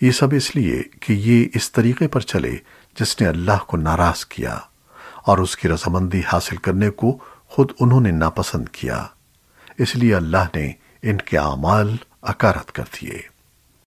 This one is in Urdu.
یہ سب اس لیے کہ یہ اس طریقے پر چلے جس نے اللہ کو ناراض کیا اور اس کی رضامندی حاصل کرنے کو خود انہوں نے ناپسند کیا۔ اس لیے اللہ نے ان کے اعمال اکارت کر دیے۔